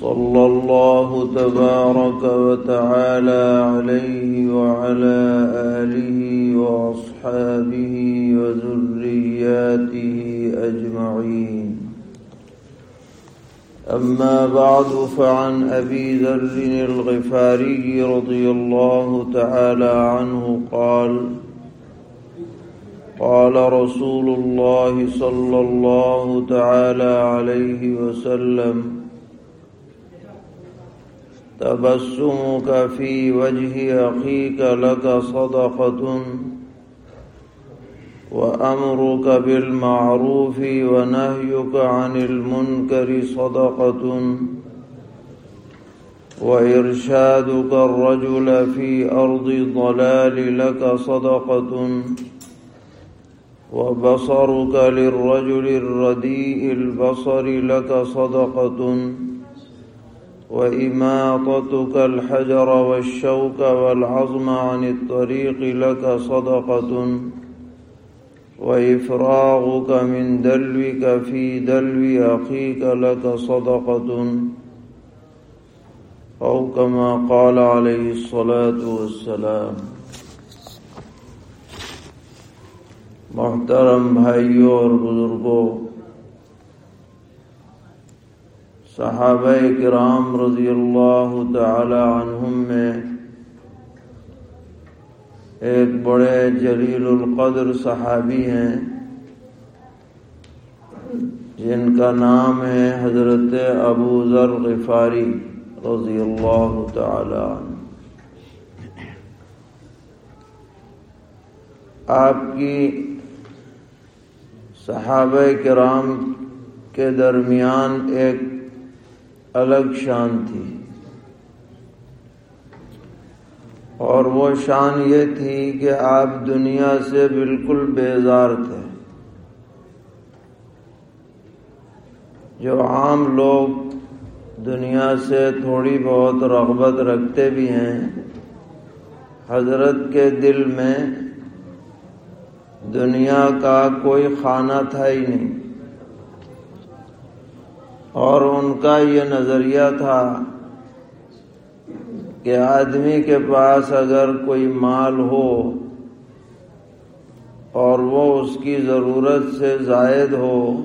صلى الله تبارك وتعالى عليه وعلى آله وأصحابه وذرياته أجمعين. أما بعد فعن أبي ذر الغفاري رضي الله تعالى عنه قال قال رسول الله صلى الله تعالى عليه وسلم تبسمك في وجه أخيك لك صدقة وأمرك بالمعروف ونهيك عن المنكر صدقة وإرشادك الرجل في أرض ضلال لك صدقة وبصرك للرجل الرديء البصر لك صدقة وإماطتك الحجر والشوك والعظم عن الطريق لك صدقة وإفراغك من دلوك في دلو أخيك لك صدقة أو كما قال عليه الصلاة والسلام محترم بھائیوں اور بزرگوں صحابہ کرام رضی اللہ تعالی عنہم میں ایک بڑے جلیل القدر صحابی ہیں، جن کا نام ہے حضرت ابو ذر غفاری رضی اللہ تعالی عنہ۔ آپ کی صحابہ کرام کے درمیان ایک الگ شان تھی۔ اور وہ شان یہ تھی کہ آپ دنیا سے بالکل بیزار تھے۔ جو عام لوگ دنیا سے تھوڑی بہت رغبت رکھتے بھی ہیں، حضرت کے دل میں دنیا کا کوئی خانہ تھا ہی نہیں۔ اور ان کا یہ نظریہ تھا کہ آدمی کے پاس اگر کوئی مال ہو اور وہ اس کی ضرورت سے زائد ہو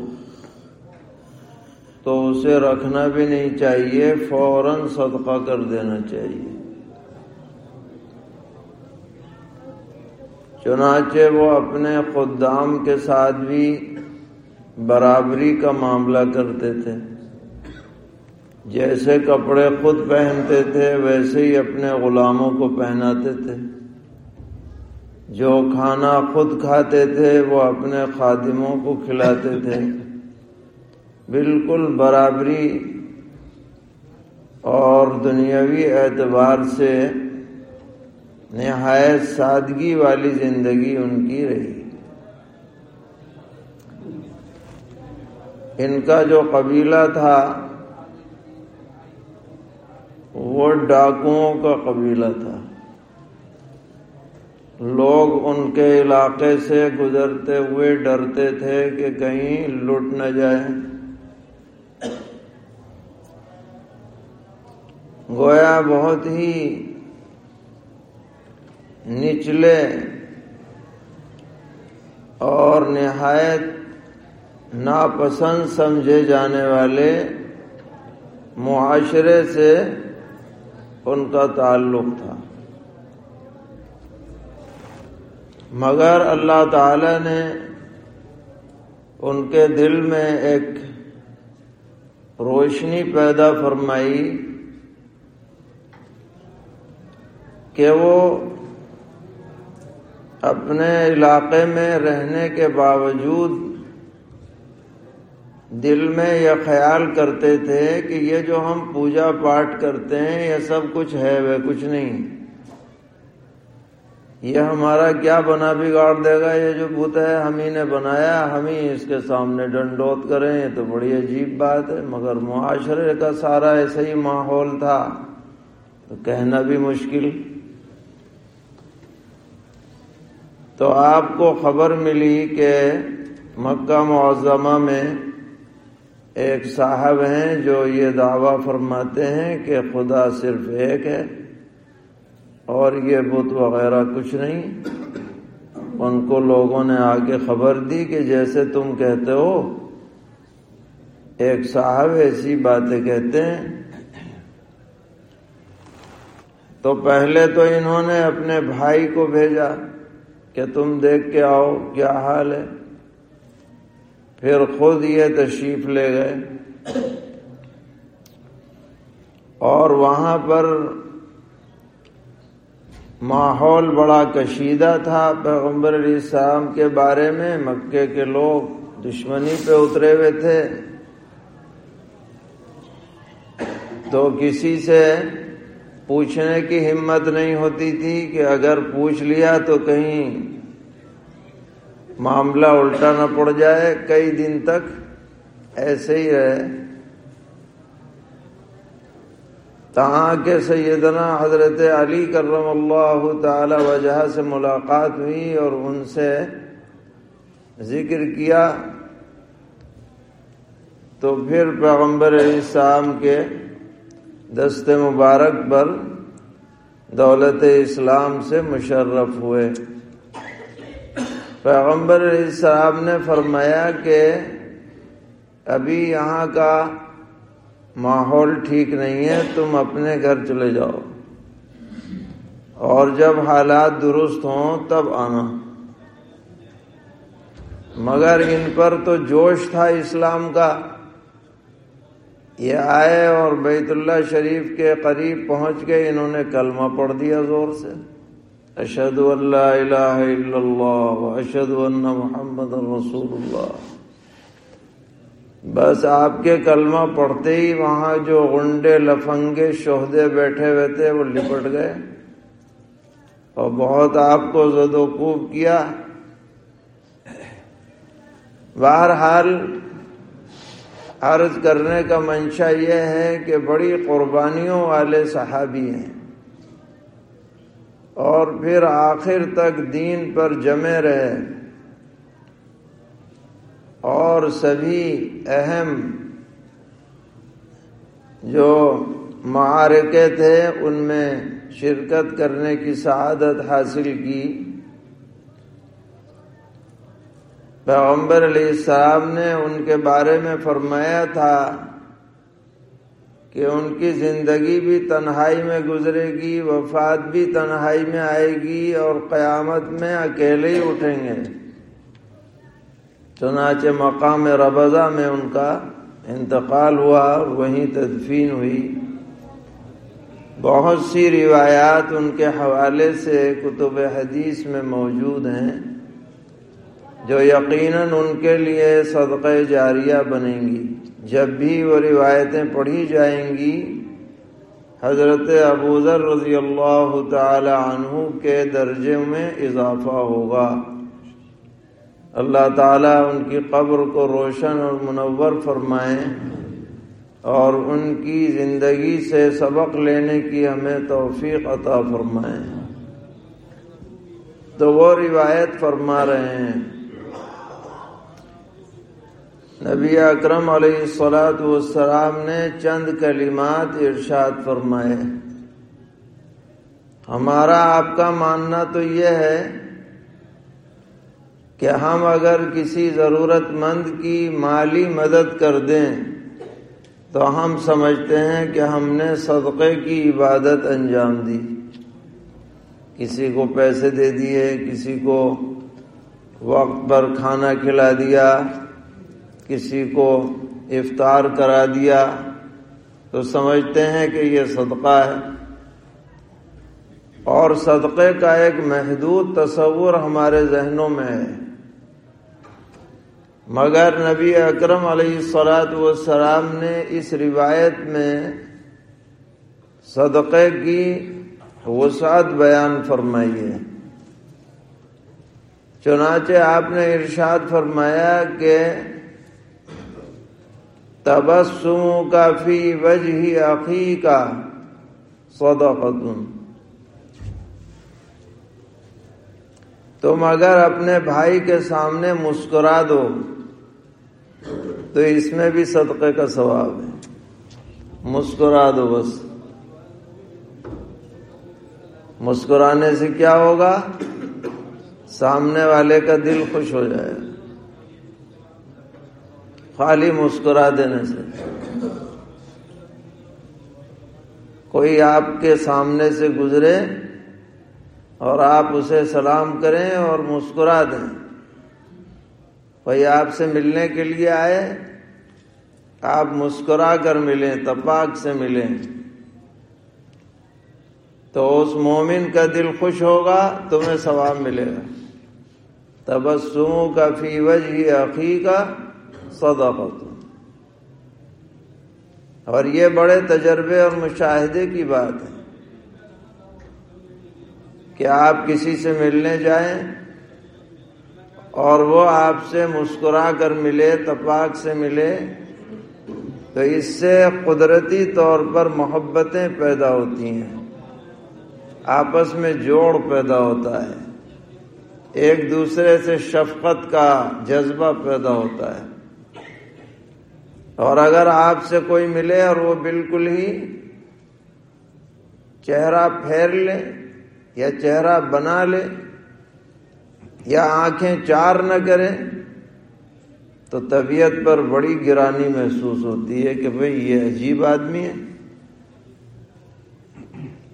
تو اسے رکھنا بھی نہیں چاہیے، فوراً صدقہ کر دینا چاہیے۔ چنانچہ وہ اپنے خدام کے ساتھ بھی برابری کا معاملہ کرتے تھے۔ جیسے کپڑے خود پہنتے تھے، ویسے ہی اپنے غلاموں کو پہناتے تھے۔ جو کھانا خود کھاتے تھے، وہ اپنے خادموں کو کھلاتے تھے۔ بالکل برابری اور دنیاوی اعتبار سے نہایت سادگی والی زندگی ان کی رہی۔ ان کا جو قبیلہ تھا وہ ڈاکوؤں کا قبیلہ تھا۔ لوگ ان کے علاقے سے گزرتے ہوئے ڈرتے تھے کہ کہیں لٹ نہ جائے گویا بہت ہی نچلے اور نہایت ناپسند سمجھے جانے والے معاشرے سے ان کا تعلق تھا۔ مگر اللہ تعالی نے ان کے دل میں ایک روشنی پیدا فرمائی کہ وہ اپنے علاقے میں رہنے کے باوجود دل میں یہ خیال کرتے تھے کہ یہ جو ہم پوجا پاٹ کرتے ہیں، یہ سب کچھ ہے، وہ کچھ نہیں۔ یہ ہمارا کیا بنا بگاڑ دے گا؟ یہ جو بت ہے، ہم ہی نے بنایا، ہم ہی اس کے سامنے ڈنڈوت کریں۔ یہ تو بڑی عجیب بات ہے۔ مگر معاشرے کا سارا ایسا ہی ماحول تھا۔ تو کہنا بھی مشکل۔ تو آپ کو خبر ملی کہ مکہ معظمہ میں ایک صاحب ہیں جو یہ دعویٰ فرماتے ہیں کہ خدا صرف ایک ہے اور یہ بت وغیرہ کچھ نہیں۔ ان کو لوگوں نے آگے خبر دی کہ جیسے تم کہتے ہو، ایک صاحب ایسی باتیں کہتے ہیں۔ تو پہلے تو انہوں نے اپنے بھائی کو بھیجا کہ تم دیکھ کے آؤ کیا حال ہے۔ پھر خود یہ تشریف لے گئے۔ اور وہاں پر ماحول بڑا کشیدہ تھا پیغمبر علیہ السلام کے بارے میں۔ مکے کے لوگ دشمنی پہ اترے ہوئے تھے۔ تو کسی سے پوچھنے کی ہمت نہیں ہوتی تھی کہ اگر پوچھ لیا تو کہیں معاملہ الٹا نہ پڑ جائے، کئی دن تک ایسے ہی رہے۔ تہاں کے سیدنا حضرت علی کرم اللہ تعالی وجہ سے ملاقات ہوئی اور ان سے ذکر کیا، تو پھر پیغمبر علیہ السلام کے دست مبارک پر دولت اسلام سے مشرف ہوئے۔ پیغمبر علیہ السلام نے فرمایا کہ ابھی یہاں کا ماحول ٹھیک نہیں ہے، تم اپنے گھر چلے جاؤ۔ اور جب حالات درست ہوں، تب آنا۔ مگر ان پر تو جوش تھا اسلام کا۔ یہ آئے اور بیت اللہ شریف کے قریب پہنچ گئے، انہوں نے کلمہ پڑھ دیا زور سے۔ اشد اللہ الہ الا اللہ اشد اللہ محمد رسول اللہ بس آپ کے کلمہ پڑھتے ہی وہاں جو غنڈے، لفنگے، شہدے بیٹھے ہوئے تھے، وہ لپٹ گئے۔ اور بہت آپ کو زد و کوب کیا۔ بہرحال عرض کرنے کا منشا یہ ہے کہ بڑی قربانیوں والے صحابی ہیں۔ اور پھر آخر تک دین پر جمے رہے۔ اور سبھی اہم جو معارکے تھے، ان میں شرکت کرنے کی سعادت حاصل کی۔ پیغمبر علیہ السلام نے ان کے بارے میں فرمایا تھا کہ ان کی زندگی بھی تنہائی میں گزرے گی، وفات بھی تنہائی میں آئے گی اور قیامت میں اکیلے ہی اٹھیں گے۔ چنانچہ مقام ربضہ میں ان کا انتقال ہوا، وہیں تدفین ہوئی۔ بہت سی روایات ان کے حوالے سے کتب حدیث میں موجود ہیں جو یقیناً ان کے لیے صدقہ جاریہ بنیں گی۔ جب بھی وہ روایتیں پڑھی جائیں گی، حضرت ابوذر رضی اللہ تعالی عنہ کے درجے میں اضافہ ہوگا۔ اللہ تعالیٰ ان کی قبر کو روشن اور منور فرمائیں اور ان کی زندگی سے سبق لینے کی ہمیں توفیق عطا فرمائیں تو وہ روایت فرما رہے ہیں۔ نبی اکرم علیہ السلاۃ والسلام نے چند کلمات ارشاد فرمائے۔ ہمارا آپ کا ماننا تو یہ ہے کہ ہم اگر کسی ضرورت مند کی مالی مدد کر دیں تو ہم سمجھتے ہیں کہ ہم نے صدقے کی عبادت انجام دی۔ کسی کو پیسے دے دیے، کسی کو وقت پر کھانا کھلا دیا کسی کو افطار کرا دیا تو سمجھتے ہیں کہ یہ صدقہ ہے۔ اور صدقے کا ایک محدود تصور ہمارے ذہنوں میں ہے۔ مگر نبی اکرم علیہ السلاط والسلام نے اس روایت میں صدقے کی وسعت بیان فرمائی ہے۔ چنانچہ آپ نے ارشاد فرمایا کہ تبسم کا فی وجہ عقی کا صدقتن۔ تم اگر اپنے بھائی کے سامنے مسکرا دو، تو اس میں بھی صدقے کا ثواب ہے۔ مسکرا دو بس۔ مسکرانے سے کیا ہوگا؟ سامنے والے کا دل خوش ہو جائے۔ گا خالی مسکرا دینے سے۔ کوئی آپ کے سامنے سے گزرے اور آپ اسے سلام کریں اور مسکرا دیں۔ کوئی آپ سے ملنے کے لیے آئے، آپ مسکرا کر ملیں، تپاک سے ملیں۔ تو اس مومن کا دل خوش ہوگا، تمہیں ثواب ملے گا۔ تبسموں کا فی وجہ عقی کا صدقت اور یہ بڑے تجربے اور مشاہدے کی بات ہے کہ آپ کسی سے ملنے جائیں اور وہ آپ سے مسکرا کر ملے، تپاک سے ملے، تو اس سے قدرتی طور پر محبتیں پیدا ہوتی ہیں۔ آپس میں جوڑ پیدا ہوتا ہے۔ ایک دوسرے سے شفقت کا جذبہ پیدا ہوتا ہے۔ اور اگر آپ سے کوئی ملے اور وہ بالکل ہی چہرہ پھیر لے یا چہرہ بنا لے یا آنکھیں چار نہ کرے، تو طبیعت پر بڑی گرانی محسوس ہوتی ہے کہ بھئی یہ عجیب آدمی ہے۔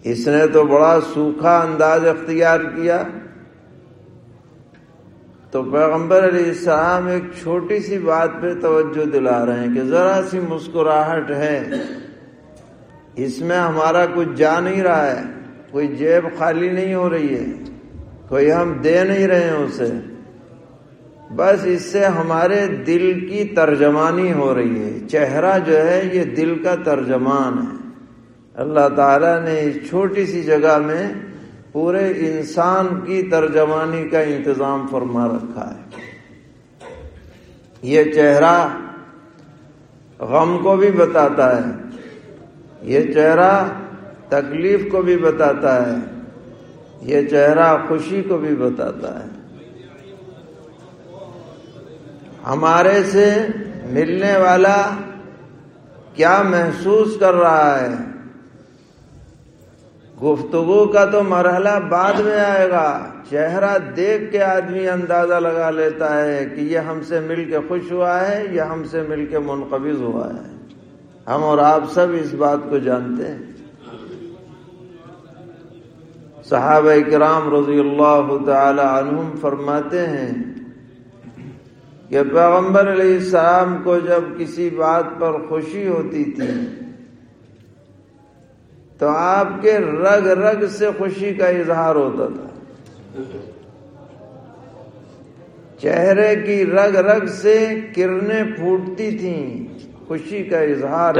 اس نے تو بڑا سوکھا انداز اختیار کیا۔ تو پیغمبر علیہ السلام ایک چھوٹی سی بات پہ توجہ دلا رہے ہیں کہ ذرا سی مسکراہٹ ہے۔ اس میں ہمارا کچھ جا نہیں رہا ہے۔ کوئی جیب خالی نہیں ہو رہی ہے۔ کوئی ہم دے نہیں رہے ہیں اسے۔ بس اس سے ہمارے دل کی ترجمانی ہو رہی ہے۔ چہرہ جو ہے یہ دل کا ترجمان ہے۔ اللہ تعالیٰ نے اس چھوٹی سی جگہ میں پورے انسان کی ترجمانی کا انتظام فرما رکھا ہے۔ یہ چہرہ غم کو بھی بتاتا ہے۔ یہ چہرہ تکلیف کو بھی بتاتا ہے۔ یہ چہرہ خوشی کو بھی بتاتا ہے۔ ہمارے سے ملنے والا کیا محسوس کر رہا ہے؟ گفتگو کا تو مرحلہ بعد میں آئے گا۔ چہرہ دیکھ کے آدمی اندازہ لگا لیتا ہے کہ یہ ہم سے مل کے خوش ہوا ہے یا ہم سے مل کے منقبض ہوا ہے۔ ہم اور آپ سب اس بات کو جانتے ہیں۔ صحابہ کرام رضی اللہ تعالی عنہم فرماتے ہیں کہ پیغمبر علیہ السلام کو جب کسی بات پر خوشی ہوتی تھی تو آپ کے رگ رگ سے خوشی کا اظہار ہوتا تھا۔ چہرے کی رگ رگ سے کرنیں پھوٹتی تھیں۔ خوشی کا اظہار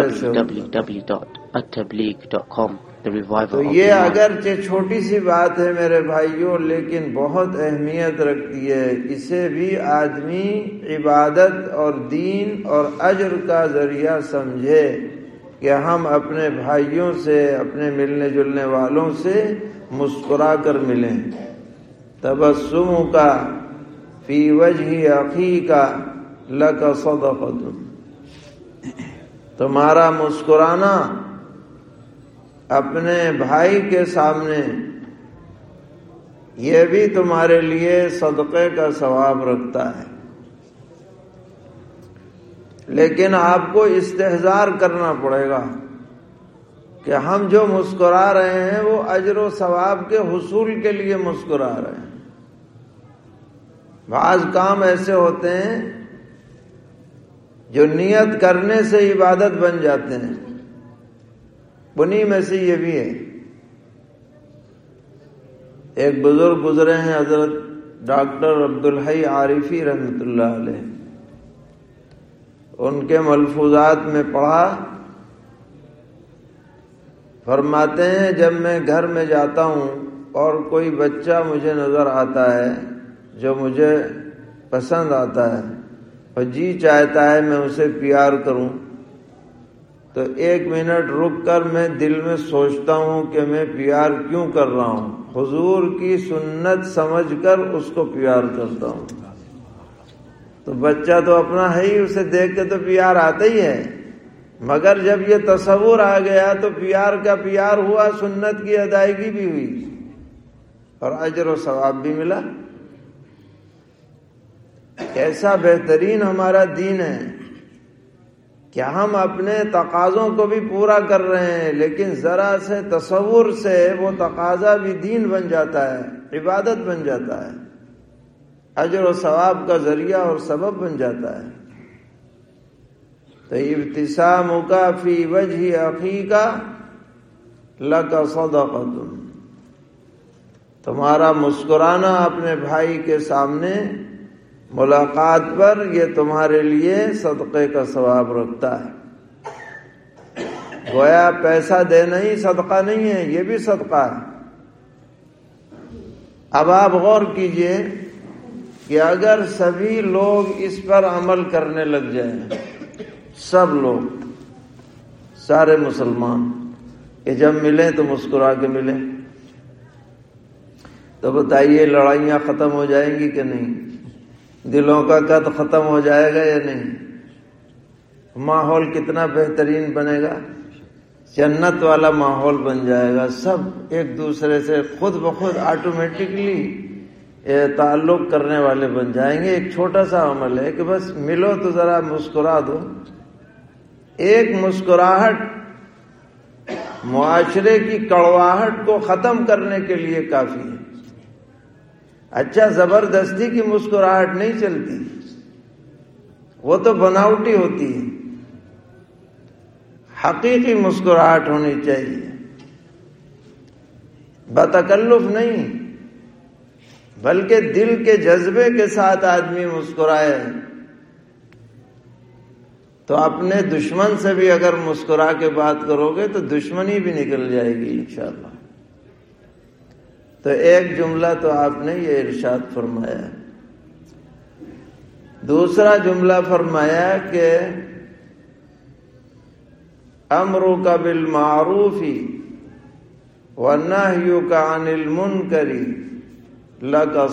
تو یہ اگرچہ چھوٹی سی بات ہے میرے بھائیوں لیکن بہت اہمیت رکھتی ہے۔ اسے بھی آدمی عبادت اور دین اور اجر کا ذریعہ سمجھے۔ کہ ہم اپنے بھائیوں سے، اپنے ملنے جلنے والوں سے مسکرا کر ملیں۔ تبسم کا، فی وجہ عقی کا لک صدقت تمہارا مسکرانا اپنے بھائی کے سامنے، یہ بھی تمہارے لیے صدقے کا ثواب رکھتا ہے۔ لیکن آپ کو استحزار کرنا پڑے گا کہ ہم جو مسکرا رہے ہیں وہ اجر و ثواب کے حصول کے لیے مسکرا رہے ہیں۔ بعض کام ایسے ہوتے ہیں جو نیت کرنے سے عبادت بن جاتے ہیں۔ بنی میں سے یہ بھی ہے۔ ایک بزرگ گزرے ہیں حضرت ڈاکٹر عبدالحی عارفی رحمت اللہ علیہ۔ ان کے ملفوظات میں پڑھا۔ فرماتے ہیں، جب میں گھر میں جاتا ہوں اور کوئی بچہ مجھے نظر آتا ہے، جو مجھے پسند آتا ہے، اور جی چاہتا ہے میں اسے پیار کروں، تو ایک منٹ رک کر میں دل میں سوچتا ہوں کہ میں پیار کیوں کر رہا ہوں۔ حضور کی سنت سمجھ کر اس کو پیار کرتا ہوں۔ تو بچہ تو اپنا ہے ہی، اسے دیکھ کے تو پیار آتا ہی ہے۔ مگر جب یہ تصور آ گیا تو پیار کا پیار ہوا، سنت کی ادائیگی بھی ہوئی۔ اور اجر و ثواب بھی ملا۔ ایسا بہترین ہمارا دین ہے۔ کہ ہم اپنے تقاضوں کو بھی پورا کر رہے ہیں، لیکن ذرا سے تصور سے وہ تقاضا بھی دین بن جاتا ہے، عبادت بن جاتا ہے۔ اجر و ثواب کا ذریعہ اور سبب بن جاتا ہے۔ تو ابتسام کا فی وجہ عقیقہ لکا صدقتن۔ تمہارا مسکرانا اپنے بھائی کے سامنے ملاقات پر یہ تمہارے لیے صدقے کا ثواب رکھتا ہے۔ گویا پیسہ دینا ہی صدقہ نہیں ہے، یہ بھی صدقہ ہے۔ اب آپ غور کیجیے۔ کہ اگر سبھی لوگ اس پر عمل کرنے لگ جائیں، سب لوگ، سارے مسلمان، کہ جب ملیں تو مسکرا کے ملیں۔ تو بتائیے لڑائیاں ختم ہو جائیں گی کہ نہیں؟ دلوں کا قد ختم ہو جائے گا یا نہیں؟ ماحول کتنا بہترین بنے گا؟ جنت والا ماحول بن جائے گا۔ سب ایک دوسرے سے خود بخود آٹومیٹکلی تعلق کرنے والے بن جائیں گے، ایک چھوٹا سا عمل ہے کہ بس ملو تو ذرا مسکرا دو۔ ایک مسکراہٹ معاشرے کی کڑواہٹ کو ختم کرنے کے لیے کافی ہے۔ اچھا زبردستی کی مسکراہٹ نہیں چلتی۔ وہ تو بناوٹی ہوتی ہے۔ حقیقی مسکراہٹ ہونی چاہیے۔ بتکلف نہیں۔ بلکہ دل کے جذبے کے ساتھ آدمی مسکرائے۔ تو اپنے دشمن سے بھی اگر مسکرا کے بات کرو گے تو دشمنی بھی نکل جائے گی انشاءاللہ۔ تو ایک جملہ تو آپ نے یہ ارشاد فرمایا۔ دوسرا جملہ فرمایا کہ امرو کا بل معروفی و نہ کا انل من کری لگا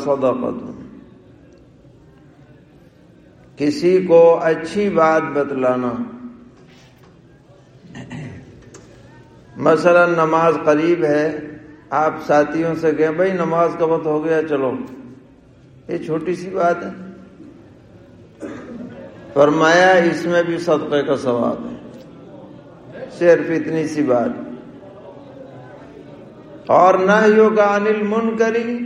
کسی کو اچھی بات بتلانا۔ مثلا نماز قریب ہے، آپ ساتھیوں سے گئے بھائی، نماز کا وقت ہو گیا، چلو۔ یہ چھوٹی سی بات ہے۔ فرمایا، اس میں بھی صدقے کا ثواب ہے۔ صرف اتنی سی بات۔ اور نہ کا انل من کری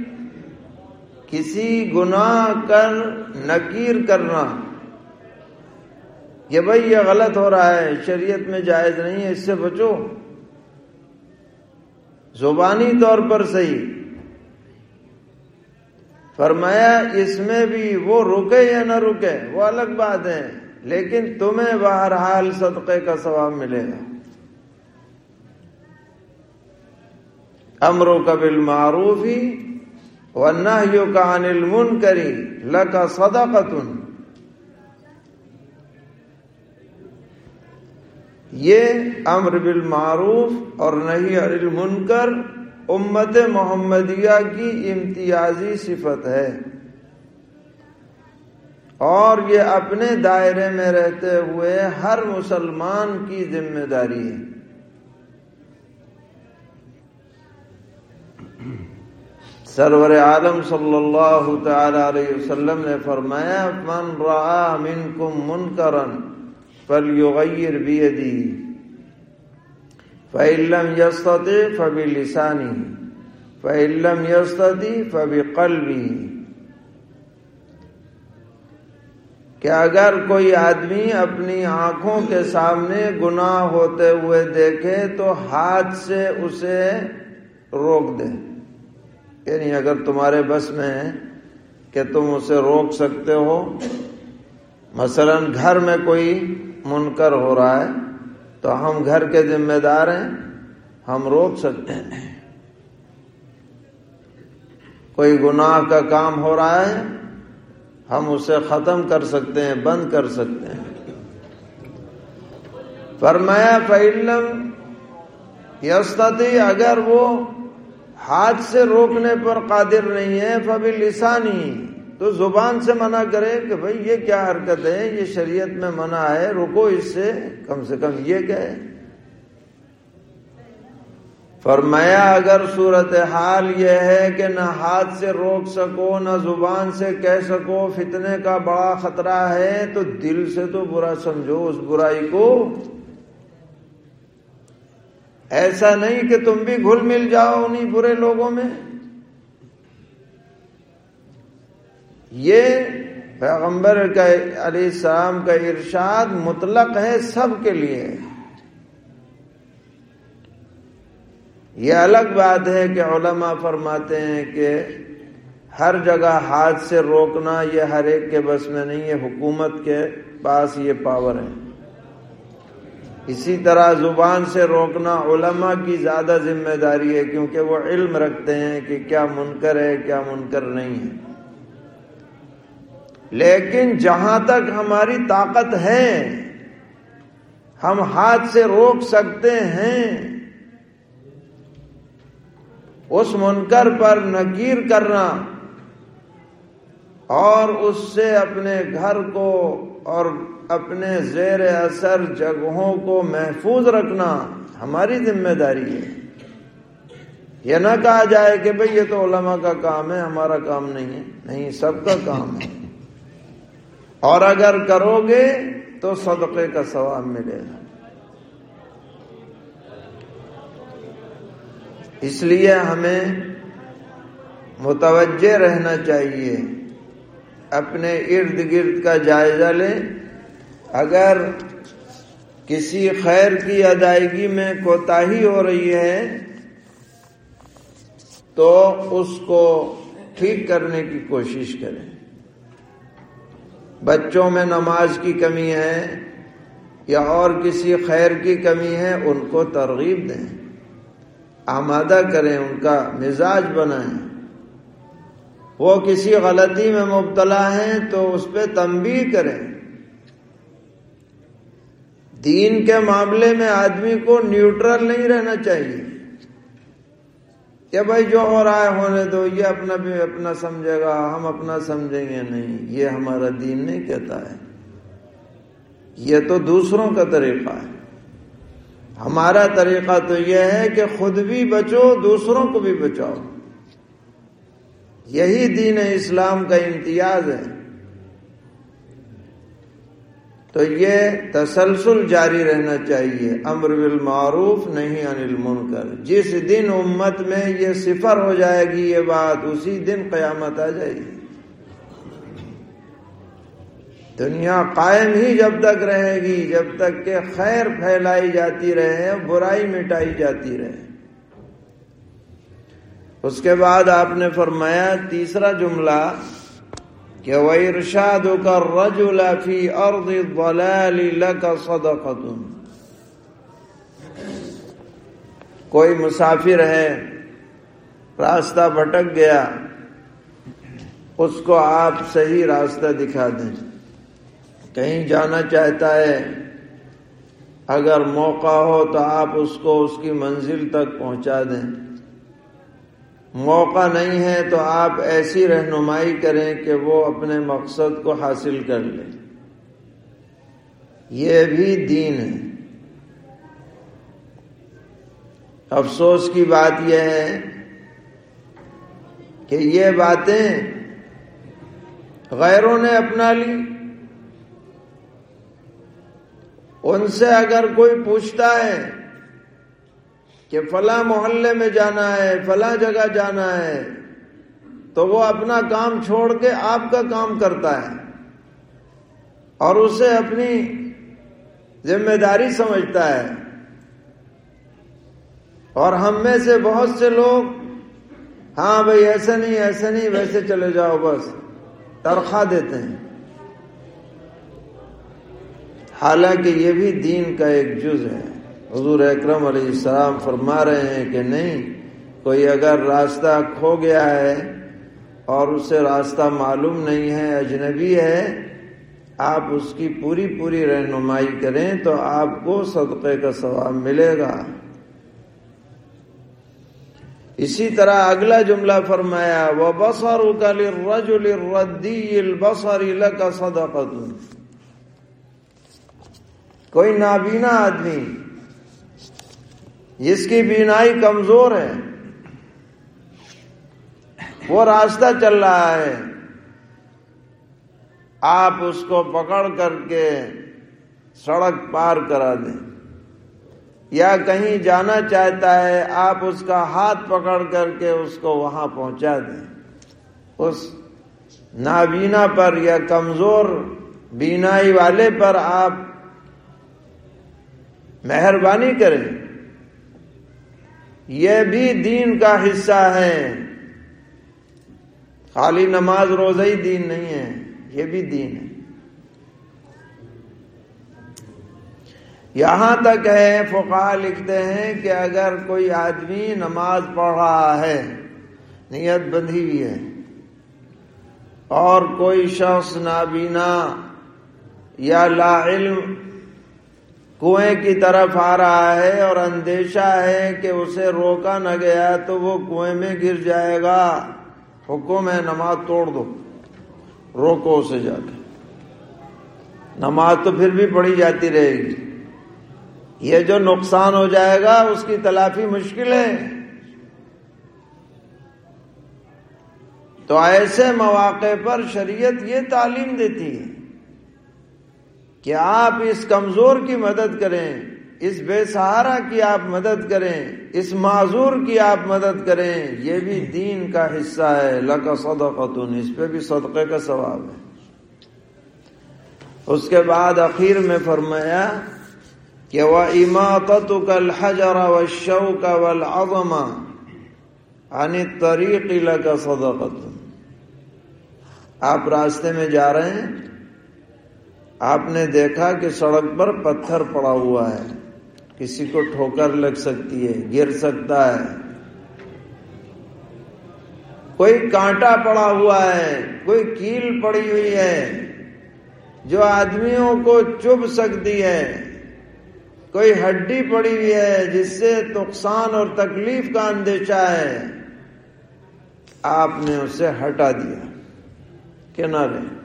کسی گناہ کر نکیر کرنا۔ کہ بھائی یہ غلط ہو رہا ہے، شریعت میں جائز نہیں ہے، اس سے بچو۔ زبانی طور پر صحیح۔ فرمایا، اس میں بھی وہ رکے یا نہ رکے، وہ الگ بات ہے، لیکن تمہیں بہرحال صدقے کا ثواب ملے گا۔ امرو کا بل معروف ہی ورنہ کا انل من کری یہ امر بالمعروف اور نہیں ارل منکر امت محمدیہ کی امتیازی صفت ہے۔ اور یہ اپنے دائرے میں رہتے ہوئے ہر مسلمان کی ذمہ داری ہے۔ سرور عالم صلی اللہ تعالی علیہ وسلم نے فرمایا، من را منکم منکرن فلیغیر بیدی. فعلم یستطع فبلسانی فعلم یستطع فبقلبی کہ اگر کوئی آدمی اپنی آنکھوں کے سامنے گناہ ہوتے ہوئے دیکھے، تو ہاتھ سے اسے روک دے۔ یعنی اگر تمہارے بس میں ہے کہ تم اسے روک سکتے ہو، مثلا گھر میں کوئی منکر ہو رہا ہے، تو ہم گھر کے ذمہ دار ہیں، ہم روک سکتے ہیں۔ کوئی گناہ کا کام ہو رہا ہے، ہم اسے ختم کر سکتے ہیں، بند کر سکتے ہیں۔ فرمایا فعلم یستتی اگر وہ ہاتھ سے روکنے پر قادر نہیں ہے فبی لسانی تو زبان سے منع کرے کہ بھئی یہ کیا حرکت ہے؟ یہ شریعت میں منع ہے، رکو اس سے۔ کم سے کم یہ کہے۔ فرمایا، اگر صورت حال یہ ہے کہ نہ ہاتھ سے روک سکو، نہ زبان سے کہہ سکو، فتنے کا بڑا خطرہ ہے، تو دل سے تو برا سمجھو، اس برائی کو ایسا نہیں کہ تم بھی گھل مل جاؤ انہیں برے لوگوں میں۔ یہ پیغمبر کا علیہ السلام کا ارشاد مطلق ہے سب کے لیے۔ یہ الگ بات ہے کہ علماء فرماتے ہیں کہ ہر جگہ ہاتھ سے روکنا یہ ہر ایک کے بس میں نہیں ہے حکومت کے پاس یہ پاور ہے۔ اسی طرح زبان سے روکنا علماء کی زیادہ ذمہ داری ہے کیونکہ وہ علم رکھتے ہیں کہ کیا منکر ہے کیا منکر نہیں ہے۔ لیکن جہاں تک ہماری طاقت ہے، ہم ہاتھ سے روک سکتے ہیں۔ اس منکر پر نکیر کرنا اور اس سے اپنے گھر کو اور اپنے زیر اثر جگہوں کو محفوظ رکھنا ہماری ذمہ داری ہے۔ یہ نہ کہا جائے کہ بھئی یہ تو علماء کا کام ہے، ہمارا کام نہیں ہے۔ نہیں، سب کا کام ہے۔ اور اگر کرو گے تو صدقے کا ثواب ملے گا۔ اس لیے ہمیں متوجہ رہنا چاہیے، اپنے ارد گرد کا جائزہ لیں۔ اگر کسی خیر کی ادائیگی میں کوتاہی ہو رہی ہے، تو اس کو ٹھیک کرنے کی کوشش کریں۔ بچوں میں نماز کی کمی ہے یا اور کسی خیر کی کمی ہے، ان کو ترغیب دیں۔ آمادہ کریں، ان کا مزاج بنائیں۔ وہ کسی غلطی میں مبتلا ہیں، تو اس پہ تنبیہ کریں۔ دین کے معاملے میں آدمی کو نیوٹرل نہیں رہنا چاہیے۔ کہ بھائی جو ہو رہا ہے ہونے دو، یہ اپنا بھی اپنا سمجھے گا، ہم اپنا سمجھیں گے نہیں۔ یہ ہمارا دین نہیں کہتا ہے۔ یہ تو دوسروں کا طریقہ ہے۔ ہمارا طریقہ تو یہ ہے کہ خود بھی بچو، دوسروں کو بھی بچاؤ۔ یہی دین اسلام کا امتیاز ہے۔ تو یہ تسلسل جاری رہنا چاہیے۔ امر بالمعروف نہیں انل منکر جس دن امت میں یہ صفر ہو جائے گی، یہ بات اسی دن قیامت آ جائے گی۔ دنیا قائم ہی جب تک رہے گی، جب تک کہ خیر پھیلائی جاتی رہے، برائی مٹائی جاتی رہے۔ اس کے بعد آپ نے فرمایا، تیسرا جملہ کہ وہ ارشاد کر رج الفی ارد کا کوئی مسافر ہے، راستہ بھٹک گیا، اس کو آپ صحیح راستہ دکھا دیں۔ کہیں جانا چاہتا ہے، اگر موقع ہو تو آپ اس کو اس کی منزل تک پہنچا دیں۔ موقع نہیں ہے تو آپ ایسی رہنمائی کریں کہ وہ اپنے مقصد کو حاصل کر لیں یہ بھی دین ہے۔ افسوس کی بات یہ ہے کہ یہ باتیں غیروں نے اپنا لی۔ ان سے اگر کوئی پوچھتا ہے کہ فلاں محلے میں جانا ہے، فلاں جگہ جانا ہے۔ تو وہ اپنا کام چھوڑ کے آپ کا کام کرتا ہے۔ اور اسے اپنی ذمہ داری سمجھتا ہے۔ اور ہم میں سے بہت سے لوگ ہاں بھائی، ایسے نہیں ایسے نہیں، ویسے چلے جاؤ بس۔ ترخواہ دیتے ہیں۔ حالانکہ یہ بھی دین کا ایک جز ہے۔ حضور اکرم علیہ السلام فرما رہے ہیں کہ نہیں، کوئی اگر راستہ کھو گیا ہے اور اسے راستہ معلوم نہیں ہے، اجنبی ہے، آپ اس کی پوری پوری رہنمائی کریں تو آپ کو صدقے کا ثواب ملے گا۔ اسی طرح اگلا جملہ فرمایا وہ بسر رج الردی بسر کا صدقت کوئی نابینا آدمی جس کی بینائی کمزور ہے، وہ راستہ چل رہا ہے۔ آپ اس کو پکڑ کر کے سڑک پار کرا دیں۔ یا کہیں جانا چاہتا ہے، آپ اس کا ہاتھ پکڑ کر کے اس کو وہاں پہنچا دیں۔ اس نابینا پر یا کمزور بینائی والے پر آپ مہربانی کریں۔ یہ بھی دین کا حصہ ہے۔ خالی نماز روزہ ہی دین نہیں ہے، یہ بھی دین ہے۔ یہاں تک ہے فقہ لکھتے ہیں کہ اگر کوئی آدمی نماز پڑھ رہا ہے، نیت بندھی ہوئی ہے، اور کوئی شخص نابینا یا لا علم کنویں کی طرف آ رہا ہے اور اندیشہ ہے کہ اسے روکا نہ گیا تو وہ کنویں میں گر جائے گا۔ حکم ہے، نماز توڑ دو۔ روکو اسے جا کے۔ نماز تو پھر بھی پڑھی جاتی رہے گی۔ یہ جو نقصان ہو جائے گا، اس کی تلافی مشکل ہے۔ تو ایسے مواقع پر شریعت یہ تعلیم دیتی ہے۔ کہ آپ اس کمزور کی مدد کریں، اس بے سہارا کی آپ مدد کریں، اس معذور کی آپ مدد کریں، یہ بھی دین کا حصہ ہے۔ لکا صدقتن، اس پہ بھی صدقے کا ثواب ہے۔ اس کے بعد اخیر میں فرمایا کہ وہ اماقت کل حجر و شوق ولعظما عنی طریق لکا صدقتن۔ آپ راستے میں جا رہے ہیں۔ آپ نے دیکھا کہ سڑک پر پتھر پڑا ہوا ہے۔ کسی کو ٹھوکر لگ سکتی ہے، گر سکتا ہے۔ کوئی کانٹا پڑا ہوا ہے، کوئی کیل پڑی ہوئی ہے۔ جو آدمیوں کو چب سکتی ہے۔ کوئی ہڈی پڑی ہوئی ہے جس سے نقصان اور تکلیف کا اندیشہ ہے۔ آپ نے اسے ہٹا دیا۔ کنارے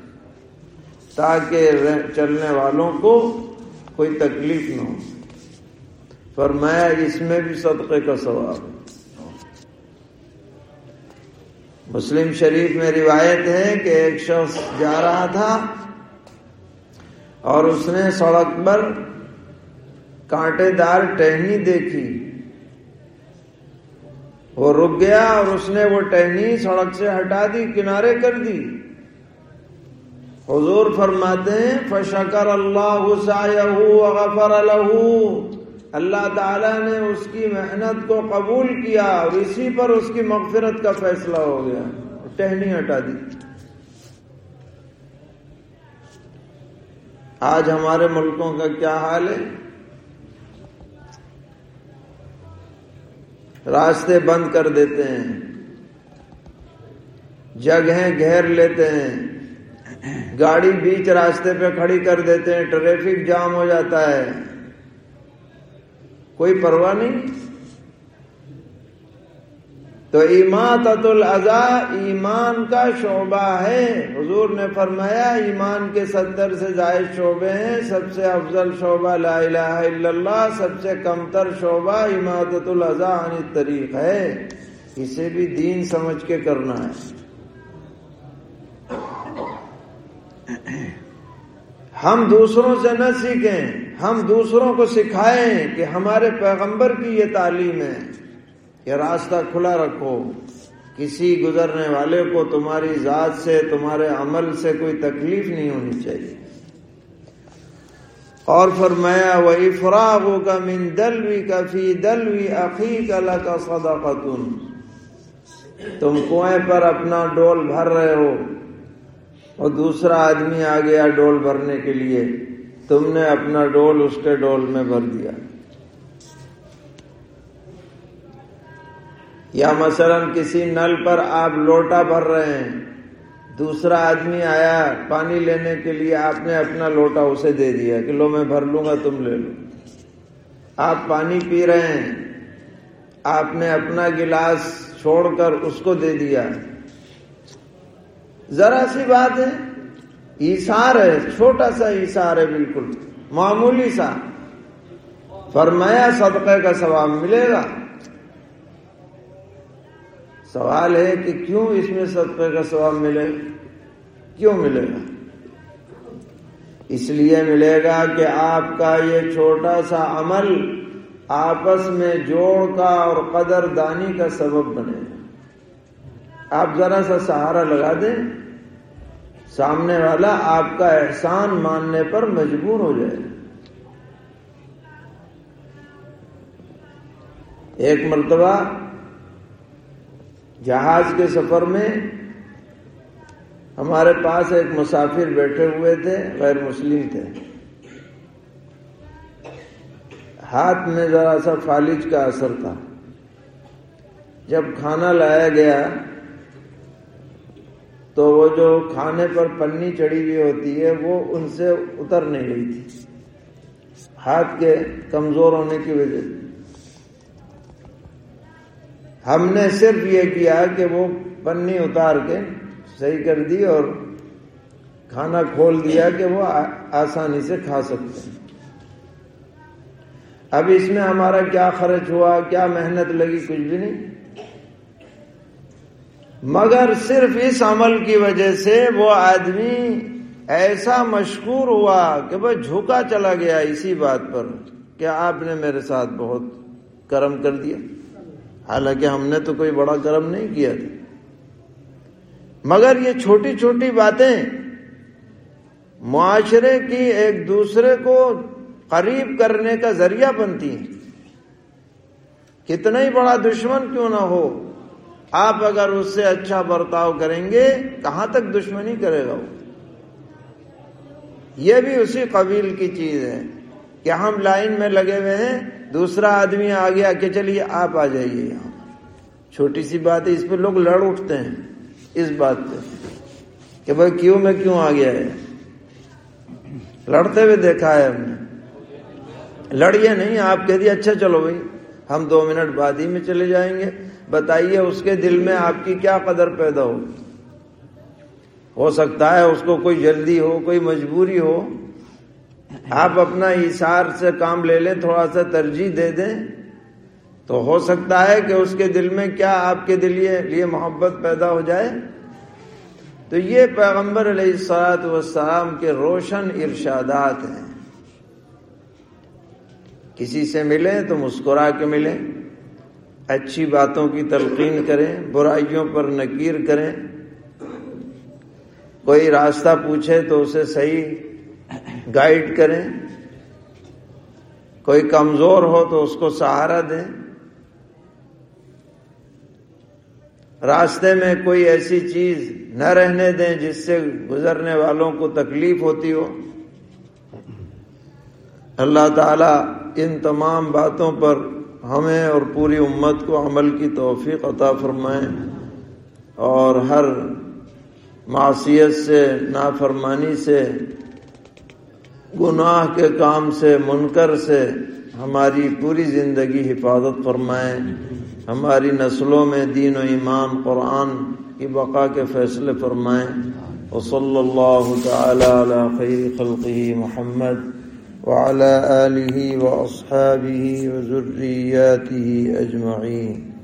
تاکہ چلنے والوں کو کوئی تکلیف نہ ہو۔ فرمایا اس میں بھی صدقے کا ثواب۔ مسلم شریف میں روایت ہے کہ ایک شخص جا رہا تھا اور اس نے سڑک پر کانٹے دار ٹہنی دیکھی۔ وہ رک گیا اور اس نے وہ ٹہنی سڑک سے ہٹا دی، کنارے کر دی۔ حضور فرماتے ہیں فشکر اللہ غفر لہو اللہ تعالی نے اس کی محنت کو قبول کیا اور اسی پر اس کی مغفرت کا فیصلہ ہو گیا۔ ٹہنی ہٹا دی۔ آج ہمارے ملکوں کا کیا حال ہے؟ راستے بند کر دیتے ہیں۔ جگہیں گھیر لیتے ہیں۔ گاڑی بیچ راستے پہ کھڑی کر دیتے ہیں، ٹریفک جام ہو جاتا ہے۔ کوئی پرواہ نہیں؟ تو ایمات الزا ایمان کا شعبہ ہے۔ حضور نے فرمایا، ایمان کے ستر سے زائد شعبے ہیں۔ سب سے افضل شعبہ لا الہ الا اللہ، سب سے کمتر شعبہ اماطت الزا عن طریق ہے۔ اسے بھی دین سمجھ کے کرنا ہے۔ ہم دوسروں سے نہ سیکھیں، ہم دوسروں کو سکھائیں کہ ہمارے پیغمبر کی یہ تعلیم ہے۔ کہ راستہ کھلا رکھو۔ کسی گزرنے والے کو تمہاری ذات سے، تمہارے عمل سے کوئی تکلیف نہیں ہونی چاہیے۔ اور فرمایا وہ افراغ کا من دلوی کا فی دلوی عقیق اللہ کا سدا تم کنویں پر اپنا ڈول بھر رہے ہو۔ اور دوسرا آدمی آ گیا ڈول بھرنے کے لیے۔ تم نے اپنا ڈول اس کے ڈول میں بھر دیا۔ یا مثلا کسی نل پر آپ لوٹا بھر رہے ہیں۔ دوسرا آدمی آیا پانی لینے کے لیے، آپ نے اپنا لوٹا اسے دے دیا کہ لو میں بھر لوں گا، تم لے لو۔ آپ پانی پی رہے ہیں۔ آپ نے اپنا گلاس چھوڑ کر اس کو دے دیا۔ ذرا سی بات ہے ایسار ہے، چھوٹا سا ایسار ہے بالکل، معمولی سا۔ فرمایا، صدقے کا ثواب ملے گا۔ سوال ہے کہ کیوں اس میں صدقے کا ثواب ملے؟ کیوں ملے گا؟ اس لیے ملے گا کہ آپ کا یہ چھوٹا سا عمل آپس میں جوڑ کا اور قدر دانی کا سبب بنے۔ گا آپ ذرا سا سہارا لگا دیں، سامنے والا آپ کا احسان ماننے پر مجبور ہو جائے۔ ایک مرتبہ جہاز کے سفر میں ہمارے پاس ایک مسافر بیٹھے ہوئے تھے، غیر مسلم تھے۔ ہاتھ میں ذرا سا فالج کا اثر تھا۔ جب کھانا لایا گیا تو وہ جو کھانے پر پنی چڑھی ہوئی ہوتی ہے، وہ ان سے اتر نہیں رہی تھی۔ ہاتھ کے کمزور ہونے کی وجہ سے۔ ہم نے صرف یہ کیا کہ وہ پنی اتار کے صحیح کر دی اور کھانا کھول دیا کہ وہ آسانی سے کھا سکتے ہیں۔ اب اس میں ہمارا کیا خرچ ہوا، کیا محنت لگی، کچھ بھی نہیں۔ مگر صرف اس عمل کی وجہ سے وہ آدمی ایسا مشکور ہوا کہ وہ جھکا چلا گیا اسی بات پر کہ آپ نے میرے ساتھ بہت کرم کر دیا۔ حالانکہ ہم نے تو کوئی بڑا کرم نہیں کیا تھا۔ مگر یہ چھوٹی چھوٹی باتیں معاشرے کی ایک دوسرے کو قریب کرنے کا ذریعہ بنتی ہیں۔ کتنا ہی بڑا دشمن کیوں نہ ہو آپ اگر اس سے اچھا برتاؤ کریں گے، کہاں تک دشمنی کرے گا وہ؟ یہ بھی اسی قبیل کی چیز ہے کہ ہم لائن میں لگے ہوئے ہیں، دوسرا آدمی آ گیا کہ چلیے آپ آ جائیے یہاں۔ چھوٹی سی بات ہے، اس پہ لوگ لڑ اٹھتے ہیں اس بات پہ کہ بھائی کیوں میں کیوں آ گیا ہے؟ لڑتے ہوئے دیکھا ہے ہم نے۔ لڑیے نہیں، آپ کہہ دیے اچھا چلو بھائی، ہم دو منٹ بعد ہی میں چلے جائیں گے۔ بتائیے اس کے دل میں آپ کی کیا قدر پیدا ہو؟ ہو سکتا ہے اس کو کوئی جلدی ہو، کوئی مجبوری ہو۔ آپ اپنا اشار سے کام لے لیں، تھوڑا سا ترجیح دے دیں۔ تو ہو سکتا ہے کہ اس کے دل میں کیا آپ کے دل لیے محبت پیدا ہو جائے۔ تو یہ پیغمبر علیہ السلاط والسلام کے روشن ارشادات ہیں۔ کسی سے ملیں تو مسکرا کے ملیں۔ اچھی باتوں کی تلقین کریں، برائیوں پر نکیر کریں۔ کوئی راستہ پوچھے تو اسے صحیح گائیڈ کریں۔ کوئی کمزور ہو تو اس کو سہارا دیں۔ راستے میں کوئی ایسی چیز نہ رہنے دیں جس سے گزرنے والوں کو تکلیف ہوتی ہو۔ اللہ تعالی ان تمام باتوں پر ہمیں اور پوری امت کو عمل کی توفیق عطا فرمائیں اور ہر معصیت سے، نافرمانی سے، گناہ کے کام سے، منکر سے ہماری پوری زندگی حفاظت فرمائیں۔ ہماری نسلوں میں دین و ایمان، قرآن کی بقا کے فیصلے فرمائیں۔ وصلی اللہ تعالی علی خیر خلقہ محمد۔ وعلى آله وأصحابه وذرياته أجمعين.